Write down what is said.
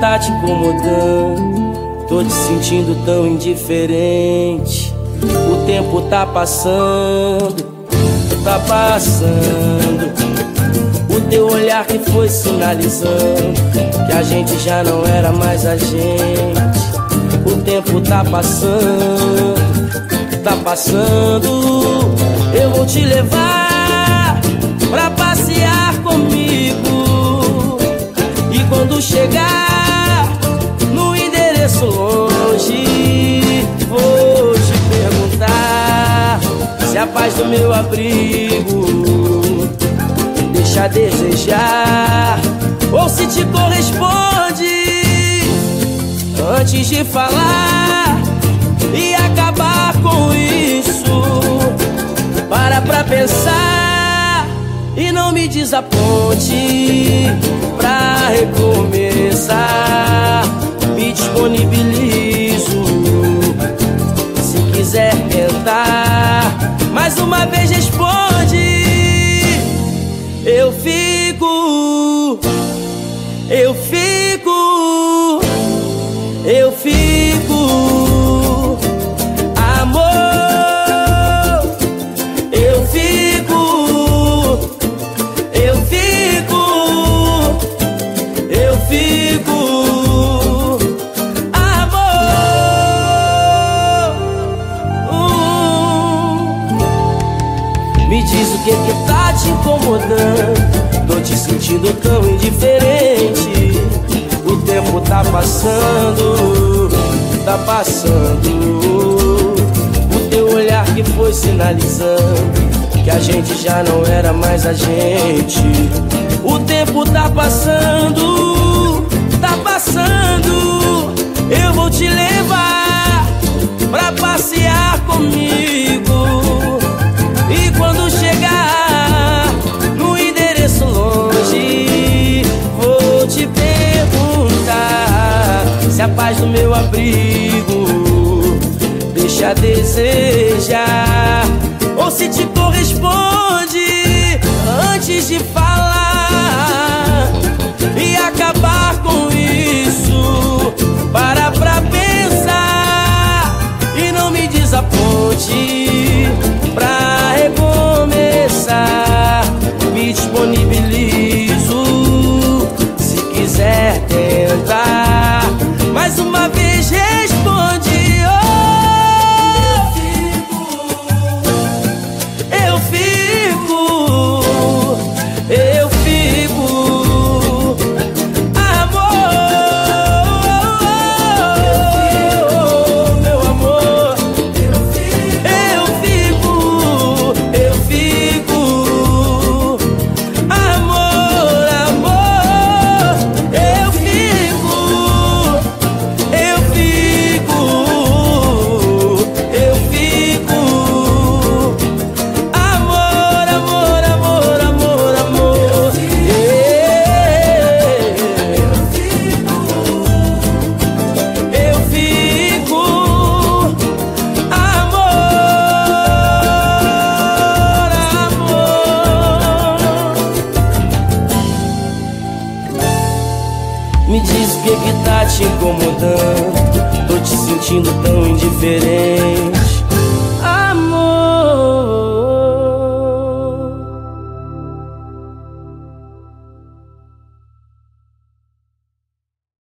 tá te incomodando? Tô te sentindo tão indiferente. O tempo tá passando, tá passando. O teu olhar que foi sinalizando que a gente já não era mais a gente. O tempo tá passando, tá passando. Eu vou te levar paz do meu abrigo deixa a desejar ou se te corresponde antes de falar e acabar com isso. Para pra pensar e não me desaponte pra recomeçar. Mais uma vez responde. Eu fico, eu fico, eu fico, diz o que que tá te incomodando. Tô te sentindo tão indiferente. O tempo tá passando, tá passando. O teu olhar que foi sinalizando que a gente já não era mais a gente. O tempo tá passando, tá passando. Eu vou te levar pra passear comigo. Se a paz do meu abrigo deixa a desejar ou se te corresponde antes de falar e acabar com isso. Para pra pensar e não me desaponte que tá te incomodando. Tô te sentindo tão indiferente.